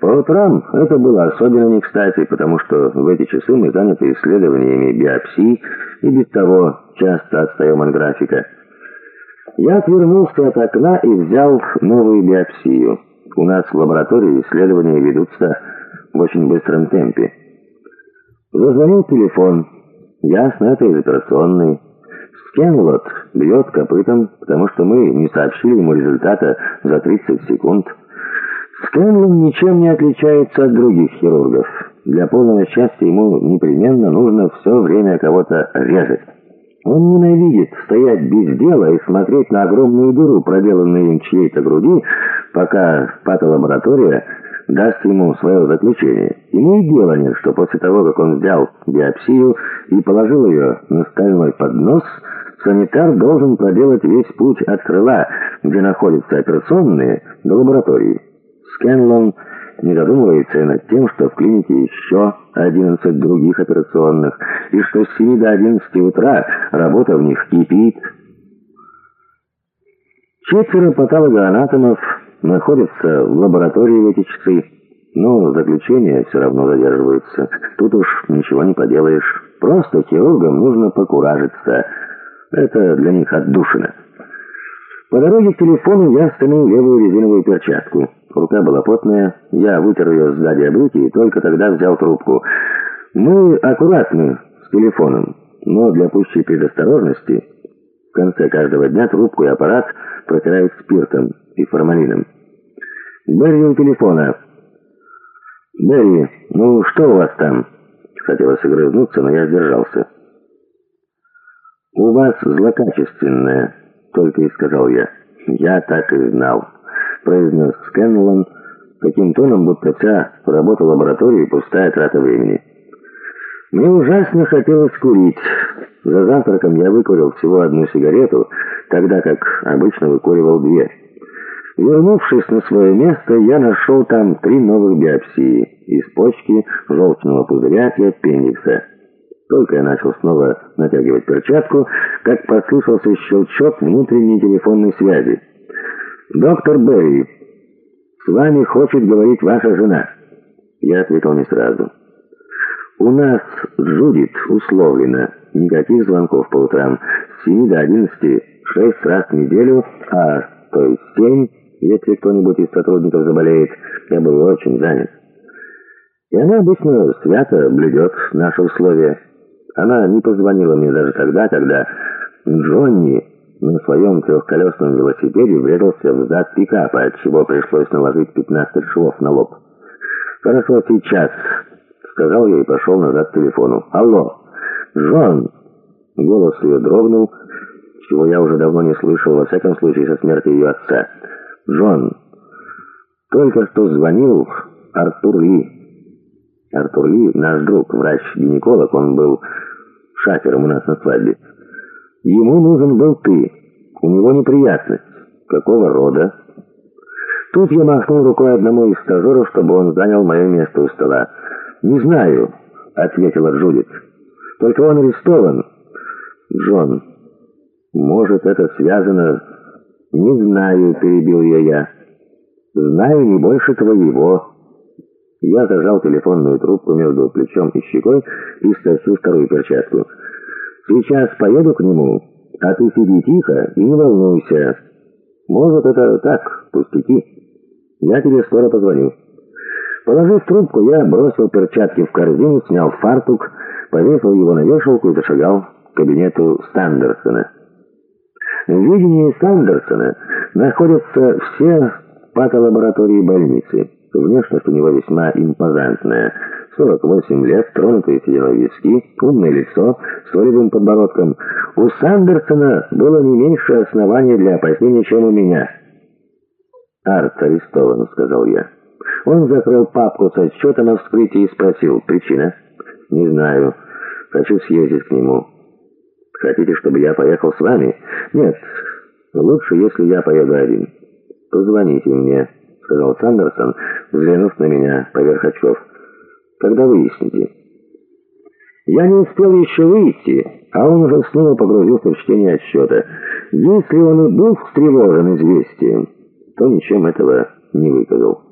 По утрам это было особенно не кстати, потому что в эти часы мы заняты исследованиями биопсий и без того часто отстаем от графика. Я отвернулся от окна и взял новую биопсию. У нас в лаборатории исследования ведутся в очень быстром темпе. Зазвонил телефон. Ясно, это из операционной. Скенлот бьет копытом, потому что мы не сообщили ему результата за 30 секунд. Скэнлон ничем не отличается от других хирургов. Для полного счастья ему непременно нужно все время кого-то резать. Он ненавидит стоять без дела и смотреть на огромную дыру, проделанную им чьей-то груди, пока патолаборатория даст ему свое заключение. Ему и дела нет, что после того, как он взял биопсию и положил ее на стальной поднос, санитар должен проделать весь путь от крыла, где находятся операционные, до лаборатории. Скэнлон не задумывается над тем, что в клинике еще 11 других операционных, и что с 7 до 11 утра работа в них кипит. Четверо патологоанатомов находятся в лаборатории в эти часы, но заключение все равно задерживается. Тут уж ничего не поделаешь. Просто хирургам нужно покуражиться. Это для них отдушина. По дороге к телефону я стянул левую резиновую перчатку. Рука была потная, я вытер ее сзади об руки и только тогда взял трубку. Мы аккуратны с телефоном, но для пущей предосторожности в конце каждого дня трубку и аппарат протирают спиртом и формалином. Берри у телефона. «Берри, ну что у вас там?» Хотелось огрызнуться, но я сдержался. «У вас злокачественное», — только и сказал я. «Я так и знал» произнес Скэнлон таким тоном, будто вся работа лаборатории пустая трата времени. Мне ужасно хотелось курить. За завтраком я выкурил всего одну сигарету, тогда как обычно выкуривал две. Вернувшись на свое место, я нашел там три новых биопсии из почки, желчного пузыря и аппендикса. Только я начал снова натягивать перчатку, как послышался щелчок внутренней телефонной связи. «Доктор Берри, с вами хочет говорить ваша жена». Я ответил не сразу. «У нас Джудит условлено. Никаких звонков по утрам. С 7 до 11, 6 раз в неделю, а то есть 7, если кто-нибудь из сотрудников заболеет. Я был очень занят». И она обычно свято блюдет наши условия. Она не позвонила мне даже тогда, когда Джонни на своем трехколесном велосипеде врезался в зад пикапа, от чего пришлось наложить 15 швов на лоб. «Хорошо, сейчас», — сказал я и пошел назад к телефону. «Алло, Джон!» Голос ее дрогнул, чего я уже давно не слышал, во всяком случае, со смерти ее отца. «Джон, только что звонил Артур Ли». Артур Ли, наш друг, врач-гинеколог, он был шафером у нас на свадьбе. Ему нужен был ты. У него неприятность. Какого рода? Тут я махнул рукой одному из стажеров, чтобы он занял мое место у стола. «Не знаю», — ответила Джудит. «Только он арестован». «Джон, может, это связано...» «Не знаю», — перебил ее я. «Знаю не больше твоего». Я зажал телефонную трубку между плечом и щекой и стащил вторую перчатку. Сейчас поеду к нему, а ты сиди тихо и не волнуйся. Может, это так, пустяки. Я тебе скоро позвоню». Положив трубку, я бросил перчатки в корзину, снял фартук, повесил его на вешалку и зашагал к кабинету Сандерсона. В видении Сандерсона находятся все патолаборатории больницы. Внешность у него весьма импозантная – 48 лет, тронутые сединой виски, умное лицо с волевым подбородком. У Сандерсона было не меньше оснований для опасения, чем у меня. «Арт арестован», — сказал я. Он закрыл папку с отчетом о вскрытии и спросил, «Причина?» «Не знаю. Хочу съездить к нему». «Хотите, чтобы я поехал с вами?» «Нет. Лучше, если я поеду один». «Позвоните мне», — сказал Сандерсон, взглянув на меня поверх очков когда выясните. Я не успел еще выйти, а он уже снова погрузился в чтение отсчета. Если он и был встревожен известием, то ничем этого не выказал.